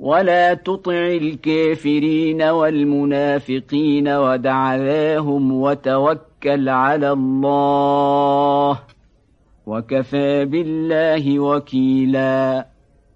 ولا تطع الكافرين والمنافقين ودع ذاهم وتوكل على الله وكفى بالله وكيلاً